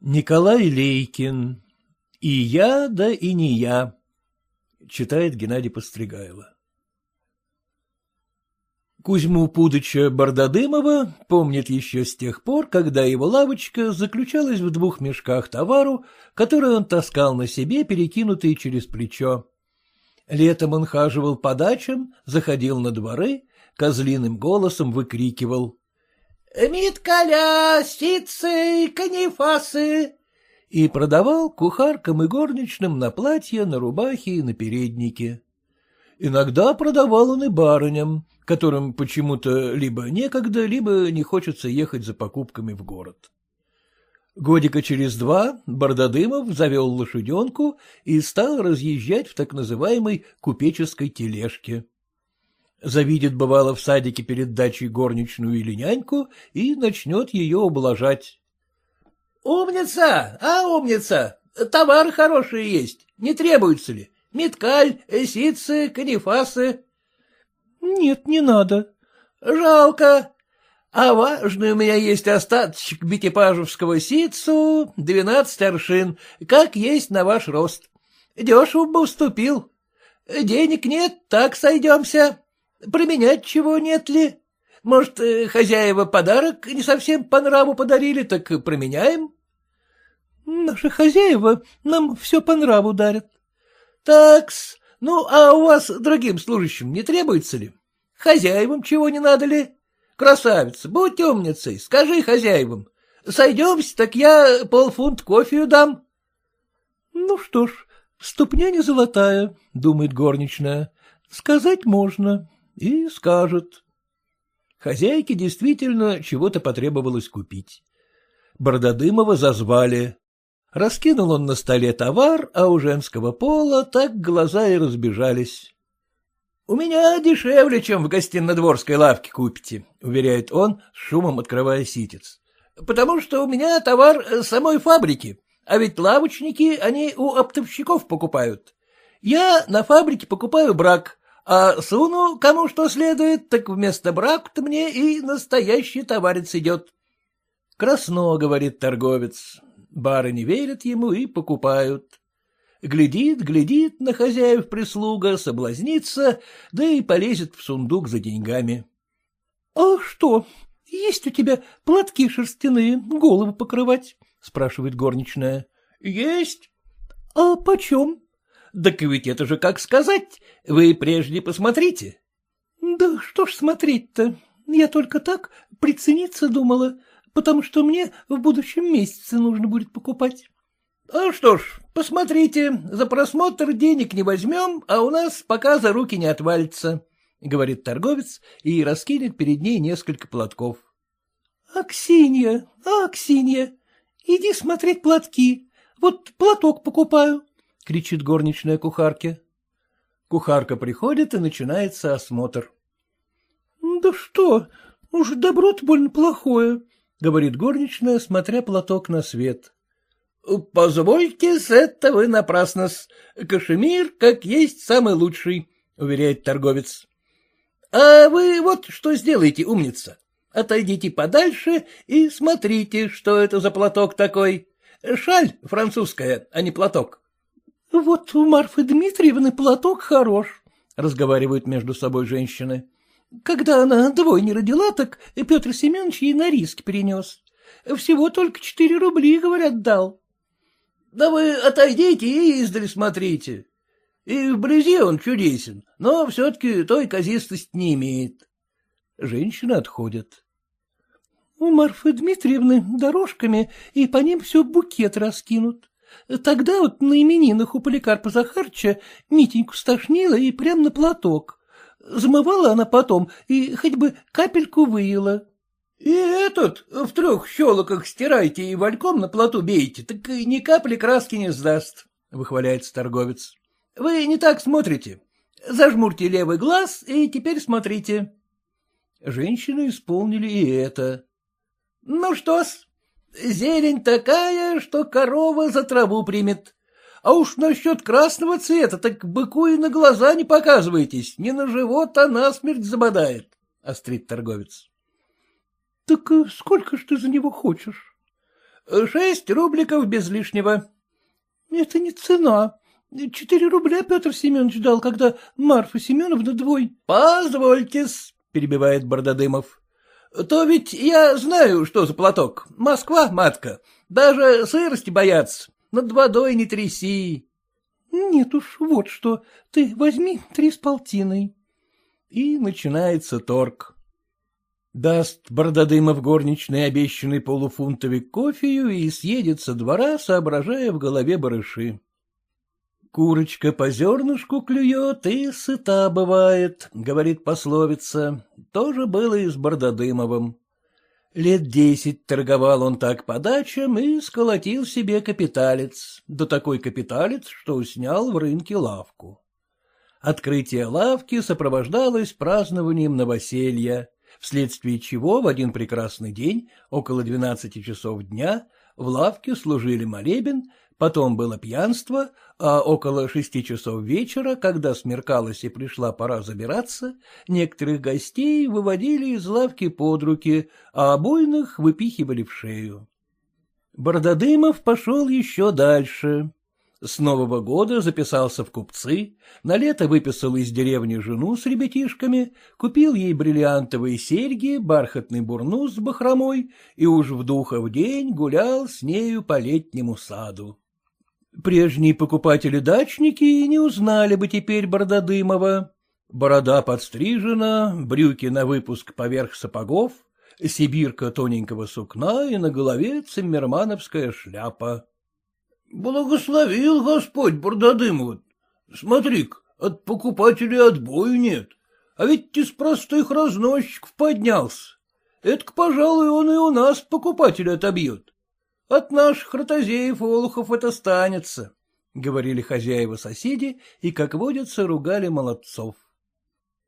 Николай Лейкин. И я, да и не я. Читает Геннадий Постригайло. Кузьму Пудыча Бардадымова помнит еще с тех пор, когда его лавочка заключалась в двух мешках товару, который он таскал на себе, перекинутые через плечо. Летом он хаживал по дачам, заходил на дворы, козлиным голосом выкрикивал. — Миткаля, сицы, канифасы! И продавал кухаркам и горничным на платье, на рубахе и на переднике. Иногда продавал он и барыням, которым почему-то либо некогда, либо не хочется ехать за покупками в город. Годика через два Бардадымов завел лошаденку и стал разъезжать в так называемой купеческой тележке. Завидит, бывало, в садике перед дачей горничную или няньку и начнет ее ублажать. — Умница, а умница, товар хороший есть, не требуется ли? Меткаль, ситцы, канифасы. — Нет, не надо. — Жалко. А важный у меня есть остаточек бетипажевского ситцу, двенадцать аршин, как есть на ваш рост. Дешево бы уступил. Денег нет, так сойдемся. Применять чего нет ли? Может, э, хозяева подарок не совсем по нраву подарили, так променяем? — Наши хозяева нам все по нраву дарят. Такс, ну, а у вас другим служащим не требуется ли? Хозяевам чего не надо ли? Красавица, будь умницей, скажи хозяевам. Сойдемся, так я полфунт кофею дам. Ну что ж, ступня не золотая, думает горничная. Сказать можно, и скажет. Хозяйке действительно чего-то потребовалось купить. Борододымова зазвали. Раскинул он на столе товар, а у женского пола так глаза и разбежались. — У меня дешевле, чем в гостинодворской лавке купите, — уверяет он, с шумом открывая ситец. — Потому что у меня товар самой фабрики, а ведь лавочники, они у оптовщиков покупают. Я на фабрике покупаю брак, а суну кому что следует, так вместо брака-то мне и настоящий товарец идет. — Красно, — говорит торговец, Бары не верят ему и покупают. Глядит, глядит на хозяев прислуга, соблазнится, да и полезет в сундук за деньгами. — А что, есть у тебя платки шерстяные, голову покрывать? — спрашивает горничная. — Есть. — А почем? — Так ведь это же как сказать, вы прежде посмотрите. — Да что ж смотреть-то, я только так прицениться думала, потому что мне в будущем месяце нужно будет покупать. — А что ж, посмотрите, за просмотр денег не возьмем, а у нас пока за руки не отвалится, — говорит торговец и раскинет перед ней несколько платков. — Аксинья, Аксинья, иди смотреть платки, вот платок покупаю, — кричит горничная кухарке. Кухарка приходит, и начинается осмотр. — Да что, уж добро-то больно плохое, — говорит горничная, смотря платок на свет. — Позвольте, с это вы напрасно-с. Кашемир, как есть, самый лучший, — уверяет торговец. — А вы вот что сделаете, умница. Отойдите подальше и смотрите, что это за платок такой. Шаль французская, а не платок. — Вот у Марфы Дмитриевны платок хорош, — разговаривают между собой женщины. Когда она двойне родила, так Петр Семенович ей на риск перенес. Всего только четыре рубли, говорят, дал. — Да вы отойдите и издали смотрите. И вблизи он чудесен, но все-таки той казистости не имеет. Женщины отходят. У Марфы Дмитриевны дорожками, и по ним все букет раскинут. Тогда вот на именинах у Поликарпа Захарча Митеньку стошнило и прям на платок. Замывала она потом и хоть бы капельку выела. — И этот в трех щелоках стирайте и вальком на плоту бейте, так и ни капли краски не сдаст, — выхваляется торговец. — Вы не так смотрите. Зажмурьте левый глаз и теперь смотрите. Женщины исполнили и это. — Ну что-с, зелень такая, что корова за траву примет. А уж насчет красного цвета, так быку и на глаза не показывайтесь, не на живот, а на смерть забодает, — острит торговец. — Так э, сколько ж ты за него хочешь? —— Шесть рубликов без лишнего. — Это не цена. Четыре рубля Петр Семенович дал, когда Марфа Семеновна двой. — Позвольте-с, — перебивает Бардадымов. — То ведь я знаю, что за платок. Москва, матка. Даже сырости боятся. Над водой не тряси. — Нет уж, вот что. Ты возьми три с полтиной. И начинается торг. Даст Борододымов горничный обещанный полуфунтовик кофею и съедет со двора, соображая в голове барыши. Курочка по зернышку клюет и сыта бывает, говорит пословица. Тоже было и с Бордодымовым. Лет десять торговал он так по дачам и сколотил себе капиталец, да такой капиталец, что снял в рынке лавку. Открытие лавки сопровождалось празднованием новоселья, вследствие чего в один прекрасный день, около двенадцати часов дня, в лавке служили молебен, потом было пьянство, а около шести часов вечера, когда смеркалось и пришла пора забираться, некоторых гостей выводили из лавки под руки, а обойных выпихивали в шею. Борододымов пошел еще дальше. С Нового года записался в купцы, на лето выписал из деревни жену с ребятишками, купил ей бриллиантовые серьги, бархатный бурнус с бахромой и уж в духа в день гулял с нею по летнему саду. Прежние покупатели-дачники не узнали бы теперь Борододымова. Борода подстрижена, брюки на выпуск поверх сапогов, сибирка тоненького сукна и на голове циммермановская шляпа. — Благословил Господь Бордодымова. Смотри-ка, от покупателей отбою нет. А ведь из простых разносчиков поднялся. Это, пожалуй, он и у нас покупателя отобьет. От наших ротозеев олухов это станется, — говорили хозяева-соседи и, как водится, ругали молодцов.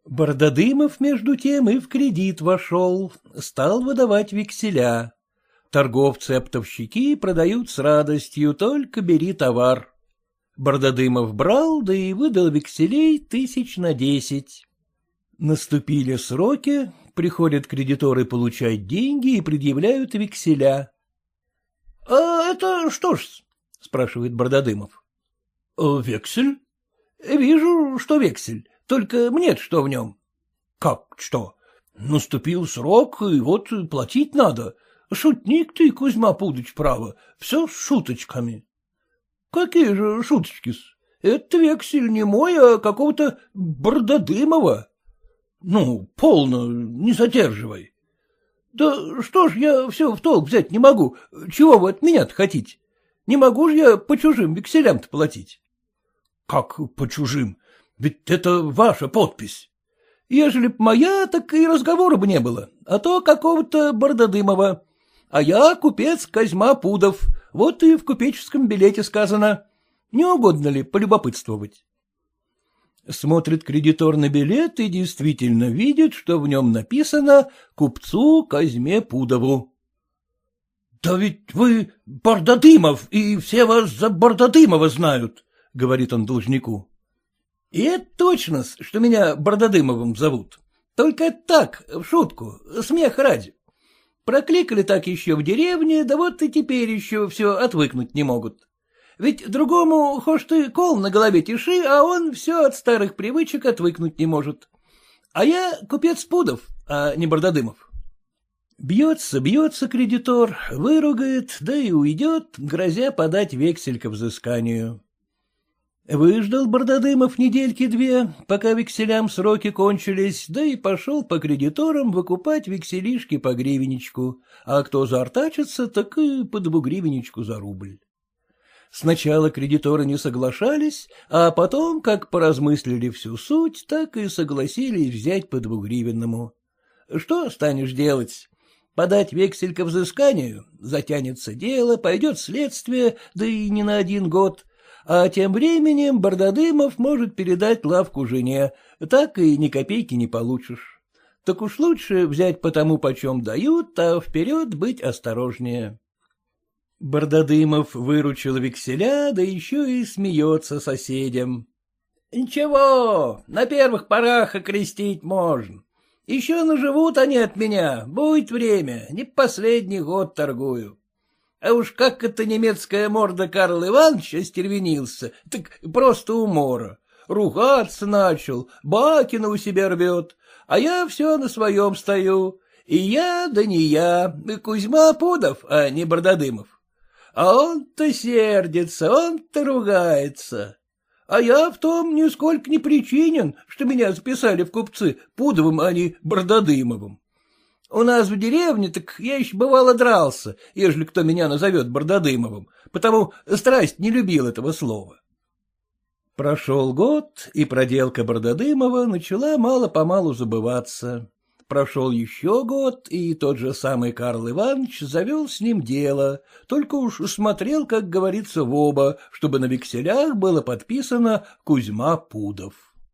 Бордодымов, между тем, и в кредит вошел, стал выдавать векселя. Торговцы-оптовщики продают с радостью, только бери товар. Бордодымов брал, да и выдал векселей тысяч на десять. Наступили сроки, приходят кредиторы получать деньги и предъявляют векселя. — А это что ж? — спрашивает Бордодымов. «Э, — Вексель? — Вижу, что вексель, только мне что в нем? — Как что? Наступил срок, и вот платить надо. Шутник ты, Кузьма Пудыч, право, все с шуточками. — Какие же шуточки-с? Это вексель не мой, а какого-то Бордодымова. Ну, полно, не задерживай. Да что ж я все в толк взять не могу, чего вы от меня-то хотите? Не могу же я по чужим векселям-то платить. — Как по чужим? Ведь это ваша подпись. Ежели б моя, так и разговора бы не было, а то какого-то Бордодымова а я купец Козьма Пудов, вот и в купеческом билете сказано. Не угодно ли полюбопытствовать? Смотрит кредитор на билет и действительно видит, что в нем написано «Купцу Козьме Пудову». — Да ведь вы Бардадымов, и все вас за Бардадымова знают, — говорит он должнику. — И это точно, что меня Бардадымовым зовут. Только так, в шутку, смех ради. Прокликали так еще в деревне, да вот и теперь еще все отвыкнуть не могут. Ведь другому, хошь ты кол на голове тиши, а он все от старых привычек отвыкнуть не может. А я купец Пудов, а не Бордодымов. Бьется, бьется кредитор, выругает, да и уйдет, грозя подать вексель к взысканию. Выждал Бордодымов недельки две, пока векселям сроки кончились, да и пошел по кредиторам выкупать векселишки по гривенечку, а кто заортачится, так и по двугривенечку за рубль. Сначала кредиторы не соглашались, а потом, как поразмыслили всю суть, так и согласились взять по двугривенному. Что станешь делать? Подать вексель ко взысканию? Затянется дело, пойдет следствие, да и не на один год — а тем временем Бардадымов может передать лавку жене, так и ни копейки не получишь. Так уж лучше взять по тому, почем дают, а вперед быть осторожнее. Бардадымов выручил векселя, да еще и смеется соседям. — Ничего, на первых порах окрестить можно. Еще наживут они от меня, будет время, не последний год торгую. А уж как это немецкая морда Карл Иванович остервенился, так просто умора. Ругаться начал, Бакина у себя рвет, а я все на своем стою. И я, да не я, Кузьма Пудов, а не Бордодымов. А он-то сердится, он-то ругается. А я в том нисколько не причинен, что меня записали в купцы Пудовым, а не Бордодымовым. У нас в деревне так я еще бывало дрался, ежели кто меня назовет Бордодымовым, потому страсть не любил этого слова. Прошел год, и проделка Бордодымова начала мало-помалу забываться. Прошел еще год, и тот же самый Карл Иванович завел с ним дело, только уж смотрел, как говорится, в оба, чтобы на векселях было подписано Кузьма Пудов.